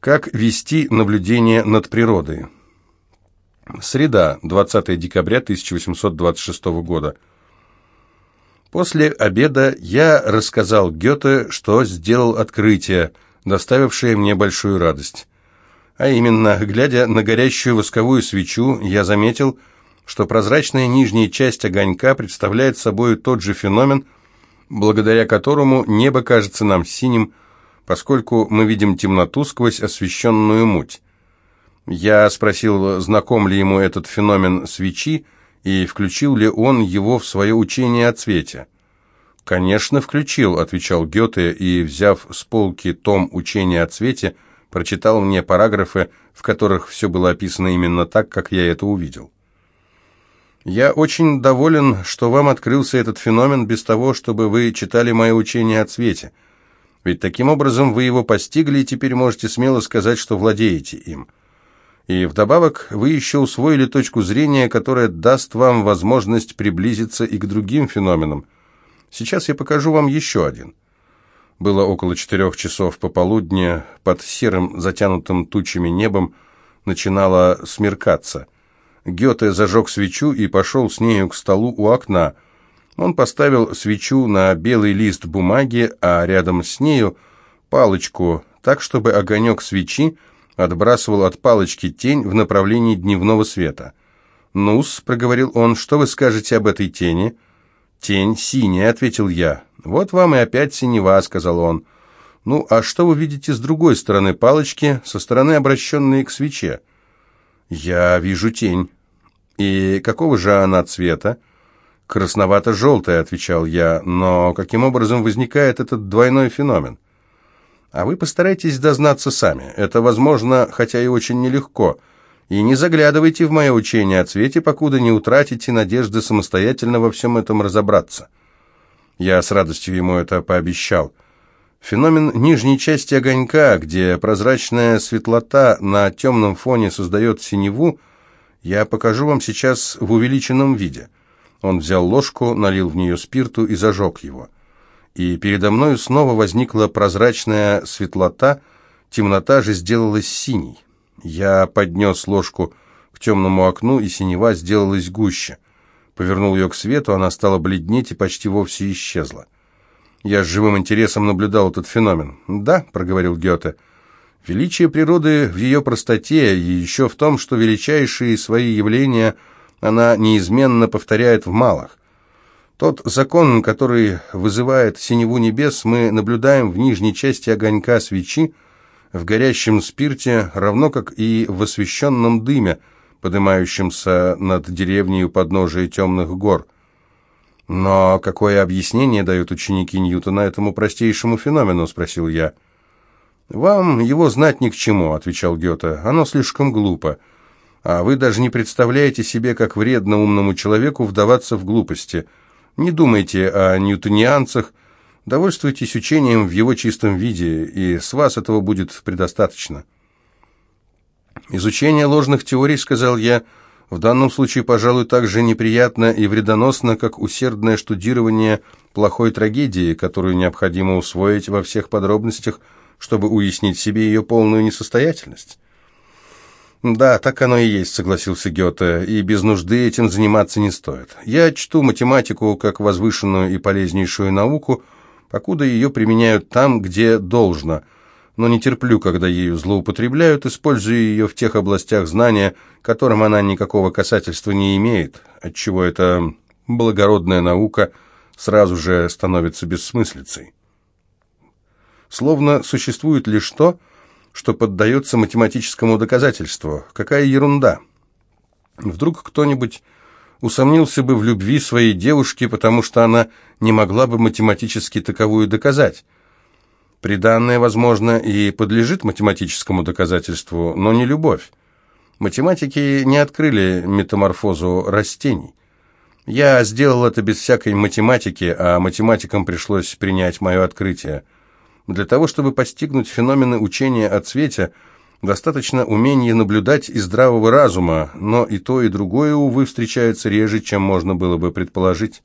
Как вести наблюдение над природой? Среда, 20 декабря 1826 года. После обеда я рассказал Гёте, что сделал открытие, доставившее мне большую радость. А именно, глядя на горящую восковую свечу, я заметил, что прозрачная нижняя часть огонька представляет собой тот же феномен, благодаря которому небо кажется нам синим, поскольку мы видим темноту сквозь освещенную муть. Я спросил, знаком ли ему этот феномен свечи, и включил ли он его в свое учение о цвете. «Конечно, включил», — отвечал Гёте, и, взяв с полки том учения о цвете, прочитал мне параграфы, в которых все было описано именно так, как я это увидел. «Я очень доволен, что вам открылся этот феномен без того, чтобы вы читали мое учение о цвете. Ведь таким образом вы его постигли и теперь можете смело сказать, что владеете им. И вдобавок вы еще усвоили точку зрения, которая даст вам возможность приблизиться и к другим феноменам. Сейчас я покажу вам еще один. Было около четырех часов пополудни, под серым, затянутым тучами небом начинало смеркаться. Гёте зажег свечу и пошел с нею к столу у окна – он поставил свечу на белый лист бумаги, а рядом с нею палочку, так, чтобы огонек свечи отбрасывал от палочки тень в направлении дневного света. «Ну-с», — проговорил он, — «что вы скажете об этой тени?» «Тень синяя», — ответил я. «Вот вам и опять синева», — сказал он. «Ну, а что вы видите с другой стороны палочки, со стороны, обращенной к свече?» «Я вижу тень». «И какого же она цвета?» «Красновато-желтое», — отвечал я, — «но каким образом возникает этот двойной феномен?» «А вы постарайтесь дознаться сами. Это возможно, хотя и очень нелегко. И не заглядывайте в мое учение о цвете, покуда не утратите надежды самостоятельно во всем этом разобраться». Я с радостью ему это пообещал. Феномен нижней части огонька, где прозрачная светлота на темном фоне создает синеву, я покажу вам сейчас в увеличенном виде — он взял ложку, налил в нее спирту и зажег его. И передо мною снова возникла прозрачная светлота, темнота же сделалась синей. Я поднес ложку к темному окну, и синева сделалась гуще. Повернул ее к свету, она стала бледнеть и почти вовсе исчезла. Я с живым интересом наблюдал этот феномен. «Да», — проговорил Гёте, — «величие природы в ее простоте и еще в том, что величайшие свои явления — она неизменно повторяет в малых. Тот закон, который вызывает синеву небес, мы наблюдаем в нижней части огонька свечи, в горящем спирте, равно как и в освещенном дыме, поднимающемся над деревней у подножия темных гор. «Но какое объяснение дают ученики Ньютона этому простейшему феномену?» – спросил я. «Вам его знать ни к чему», – отвечал Гёте. «Оно слишком глупо а вы даже не представляете себе, как вредно умному человеку вдаваться в глупости. Не думайте о ньютонианцах, довольствуйтесь учением в его чистом виде, и с вас этого будет предостаточно. Изучение ложных теорий, сказал я, в данном случае, пожалуй, так же неприятно и вредоносно, как усердное штудирование плохой трагедии, которую необходимо усвоить во всех подробностях, чтобы уяснить себе ее полную несостоятельность. «Да, так оно и есть», — согласился Гёте, — «и без нужды этим заниматься не стоит. Я чту математику как возвышенную и полезнейшую науку, покуда ее применяют там, где должно, но не терплю, когда ею злоупотребляют, используя ее в тех областях знания, которым она никакого касательства не имеет, отчего эта благородная наука сразу же становится бессмыслицей. Словно существует лишь то, что поддается математическому доказательству. Какая ерунда! Вдруг кто-нибудь усомнился бы в любви своей девушки, потому что она не могла бы математически таковую доказать. Приданное, возможно, и подлежит математическому доказательству, но не любовь. Математики не открыли метаморфозу растений. Я сделал это без всякой математики, а математикам пришлось принять мое открытие – для того, чтобы постигнуть феномены учения о цвете, достаточно умения наблюдать и здравого разума, но и то, и другое, увы, встречается реже, чем можно было бы предположить.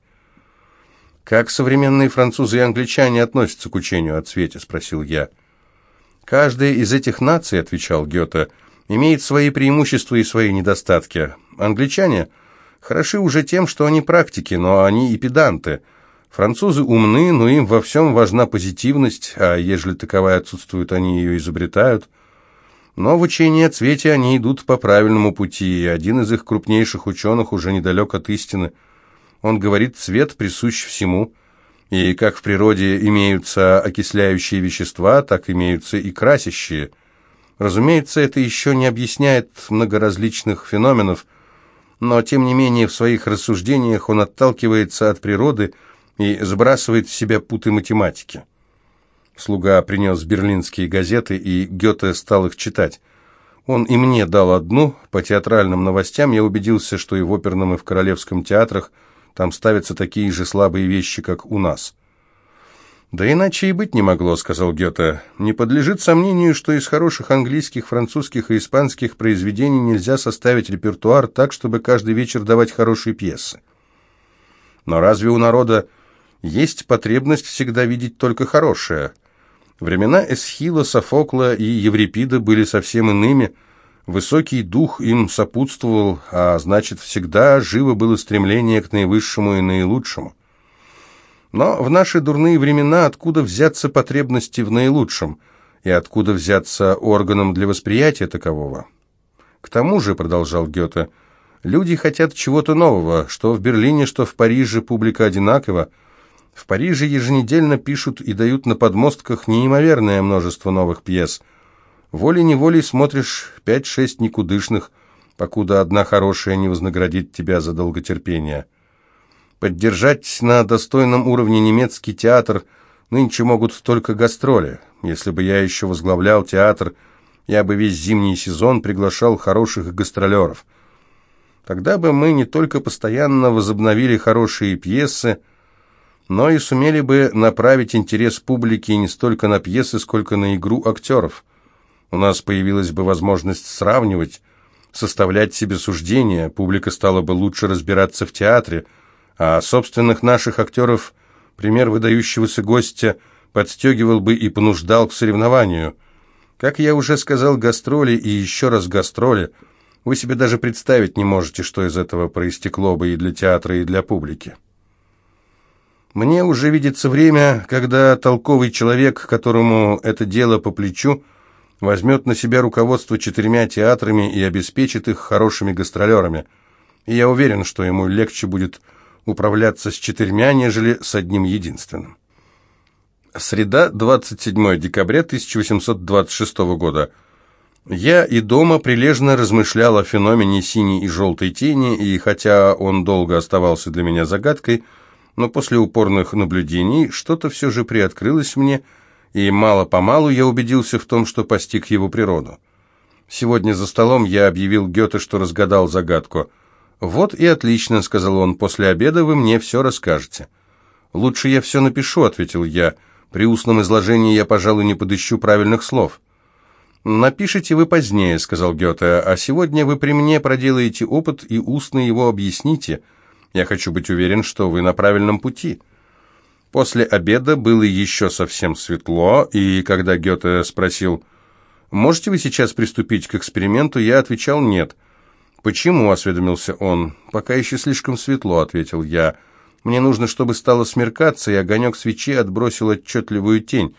«Как современные французы и англичане относятся к учению о цвете?» – спросил я. «Каждая из этих наций, — отвечал Гёте, — имеет свои преимущества и свои недостатки. Англичане хороши уже тем, что они практики, но они и педанты. Французы умны, но им во всем важна позитивность, а ежели таковая отсутствует, они ее изобретают. Но в учении о цвете они идут по правильному пути, и один из их крупнейших ученых уже недалек от истины. Он говорит, цвет присущ всему — и как в природе имеются окисляющие вещества, так имеются и красящие. Разумеется, это еще не объясняет многоразличных феноменов, но тем не менее в своих рассуждениях он отталкивается от природы и сбрасывает в себя путы математики. Слуга принес берлинские газеты, и Гёте стал их читать. Он и мне дал одну. По театральным новостям я убедился, что и в оперном, и в королевском театрах – там ставятся такие же слабые вещи, как у нас. «Да иначе и быть не могло», — сказал Гёте. «Не подлежит сомнению, что из хороших английских, французских и испанских произведений нельзя составить репертуар так, чтобы каждый вечер давать хорошие пьесы. Но разве у народа есть потребность всегда видеть только хорошее? Времена Эсхила, Софокла и Еврипида были совсем иными — Высокий дух им сопутствовал, а значит, всегда живо было стремление к наивысшему и наилучшему. Но в наши дурные времена откуда взяться потребности в наилучшем, и откуда взяться органам для восприятия такового? К тому же, продолжал Гёте, люди хотят чего-то нового, что в Берлине, что в Париже публика одинакова. В Париже еженедельно пишут и дают на подмостках неимоверное множество новых пьес – Волей-неволей смотришь пять-шесть никудышных, покуда одна хорошая не вознаградит тебя за долготерпение. Поддержать на достойном уровне немецкий театр нынче могут только гастроли. Если бы я еще возглавлял театр, я бы весь зимний сезон приглашал хороших гастролеров. Тогда бы мы не только постоянно возобновили хорошие пьесы, но и сумели бы направить интерес публики не столько на пьесы, сколько на игру актеров – у нас появилась бы возможность сравнивать, составлять себе суждения, публика стала бы лучше разбираться в театре, а собственных наших актеров пример выдающегося гостя подстегивал бы и понуждал к соревнованию. Как я уже сказал, гастроли и еще раз гастроли, вы себе даже представить не можете, что из этого проистекло бы и для театра, и для публики. Мне уже видится время, когда толковый человек, которому это дело по плечу, возьмет на себя руководство четырьмя театрами и обеспечит их хорошими гастролерами. И я уверен, что ему легче будет управляться с четырьмя, нежели с одним единственным. Среда, 27 декабря 1826 года. Я и дома прилежно размышлял о феномене синей и желтой тени, и хотя он долго оставался для меня загадкой, но после упорных наблюдений что-то все же приоткрылось мне – и мало-помалу я убедился в том, что постиг его природу. Сегодня за столом я объявил Гёте, что разгадал загадку. «Вот и отлично», — сказал он, — «после обеда вы мне все расскажете». «Лучше я все напишу», — ответил я. «При устном изложении я, пожалуй, не подыщу правильных слов». «Напишите вы позднее», — сказал Гёте, — «а сегодня вы при мне проделаете опыт и устно его объясните. Я хочу быть уверен, что вы на правильном пути». После обеда было еще совсем светло, и когда Гёте спросил, «Можете вы сейчас приступить к эксперименту?», я отвечал «нет». «Почему?» – осведомился он. «Пока еще слишком светло», – ответил я. «Мне нужно, чтобы стало смеркаться, и огонек свечи отбросил отчетливую тень,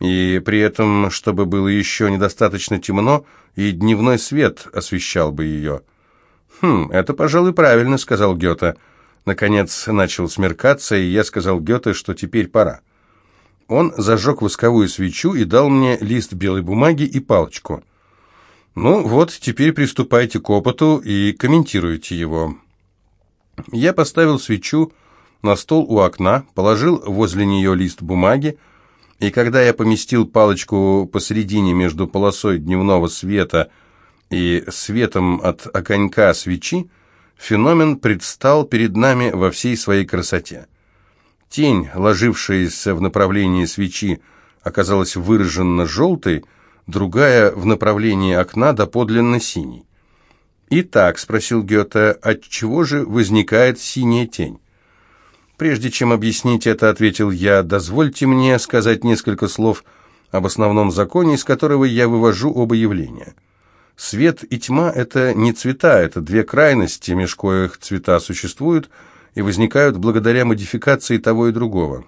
и при этом, чтобы было еще недостаточно темно, и дневной свет освещал бы ее». «Хм, это, пожалуй, правильно», – сказал Гёте. Наконец начал смеркаться, и я сказал Гёте, что теперь пора. Он зажег восковую свечу и дал мне лист белой бумаги и палочку. «Ну вот, теперь приступайте к опыту и комментируйте его». Я поставил свечу на стол у окна, положил возле нее лист бумаги, и когда я поместил палочку посередине между полосой дневного света и светом от огонька свечи, феномен предстал перед нами во всей своей красоте. Тень, ложившаяся в направлении свечи, оказалась выраженно желтой, другая в направлении окна доподлинно синей. «Итак», — спросил Гёте, — «от чего же возникает синяя тень?» «Прежде чем объяснить это, — ответил я, — дозвольте мне сказать несколько слов об основном законе, из которого я вывожу оба явления. Свет и тьма – это не цвета, это две крайности, меж коих цвета существуют и возникают благодаря модификации того и другого.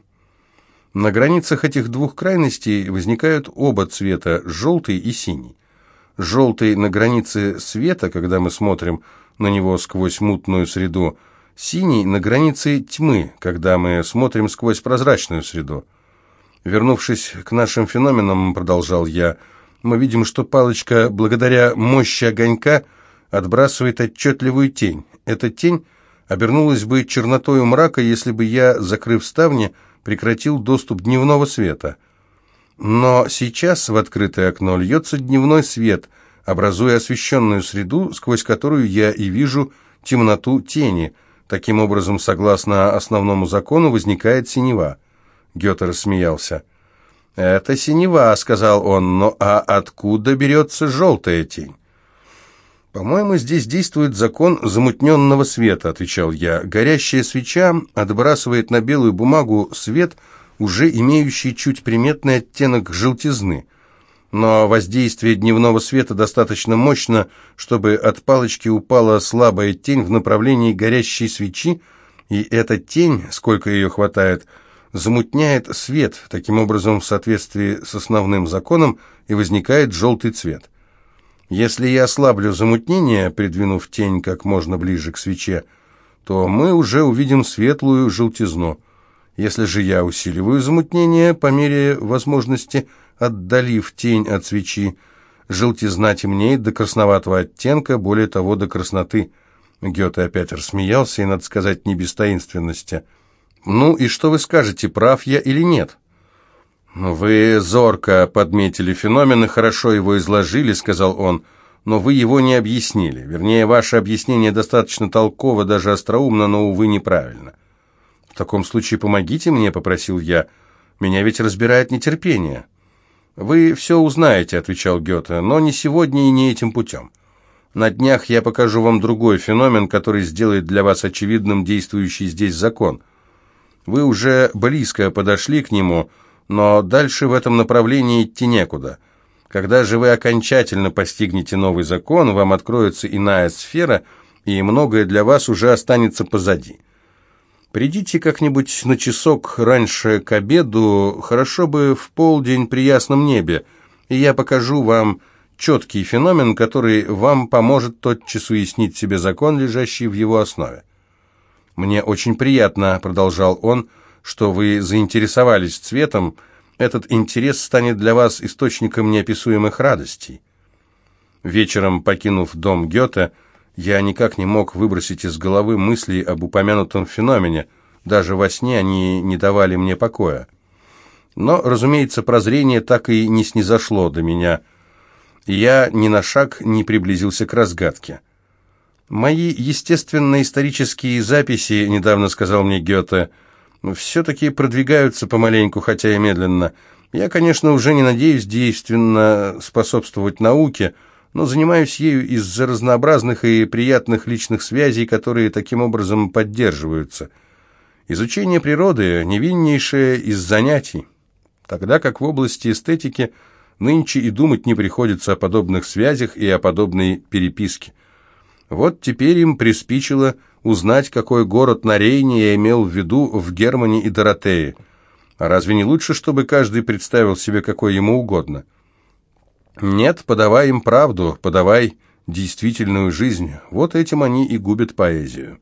На границах этих двух крайностей возникают оба цвета – желтый и синий. Желтый на границе света, когда мы смотрим на него сквозь мутную среду, синий на границе тьмы, когда мы смотрим сквозь прозрачную среду. Вернувшись к нашим феноменам, продолжал я, мы видим, что палочка, благодаря мощи огонька, отбрасывает отчетливую тень. Эта тень обернулась бы чернотой мрака, если бы я, закрыв ставни, прекратил доступ дневного света. Но сейчас в открытое окно льется дневной свет, образуя освещенную среду, сквозь которую я и вижу темноту тени. Таким образом, согласно основному закону, возникает синева. Гёте рассмеялся. «Это синева», — сказал он, — «но а откуда берется желтая тень?» «По-моему, здесь действует закон замутненного света», — отвечал я. «Горящая свеча отбрасывает на белую бумагу свет, уже имеющий чуть приметный оттенок желтизны. Но воздействие дневного света достаточно мощно, чтобы от палочки упала слабая тень в направлении горящей свечи, и эта тень, сколько ее хватает, — замутняет свет, таким образом в соответствии с основным законом и возникает желтый цвет. Если я ослаблю замутнение, придвинув тень как можно ближе к свече, то мы уже увидим светлую желтизну. Если же я усиливаю замутнение по мере возможности, отдалив тень от свечи, желтизна темнеет до красноватого оттенка, более того, до красноты. Гёте опять рассмеялся, и, надо сказать, не без таинственности – «Ну и что вы скажете, прав я или нет?» «Вы зорко подметили феномен и хорошо его изложили», — сказал он, «но вы его не объяснили. Вернее, ваше объяснение достаточно толково, даже остроумно, но, увы, неправильно». «В таком случае помогите мне», — попросил я. «Меня ведь разбирает нетерпение». «Вы все узнаете», — отвечал Гёте, — «но не сегодня и не этим путем. На днях я покажу вам другой феномен, который сделает для вас очевидным действующий здесь закон». Вы уже близко подошли к нему, но дальше в этом направлении идти некуда. Когда же вы окончательно постигнете новый закон, вам откроется иная сфера, и многое для вас уже останется позади. Придите как-нибудь на часок раньше к обеду, хорошо бы в полдень при ясном небе, и я покажу вам четкий феномен, который вам поможет тотчас уяснить себе закон, лежащий в его основе. «Мне очень приятно», — продолжал он, — «что вы заинтересовались цветом. Этот интерес станет для вас источником неописуемых радостей». Вечером, покинув дом Гёте, я никак не мог выбросить из головы мысли об упомянутом феномене. Даже во сне они не давали мне покоя. Но, разумеется, прозрение так и не снизошло до меня. Я ни на шаг не приблизился к разгадке. «Мои естественно-исторические записи, — недавно сказал мне Гёте, — все-таки продвигаются помаленьку, хотя и медленно. Я, конечно, уже не надеюсь действенно способствовать науке, но занимаюсь ею из-за разнообразных и приятных личных связей, которые таким образом поддерживаются. Изучение природы — невиннейшее из занятий, тогда как в области эстетики нынче и думать не приходится о подобных связях и о подобной переписке. Вот теперь им приспичило узнать, какой город на Рейне я имел в виду в Германии и Доротее. А разве не лучше, чтобы каждый представил себе, какой ему угодно? Нет, подавай им правду, подавай действительную жизнь. Вот этим они и губят поэзию.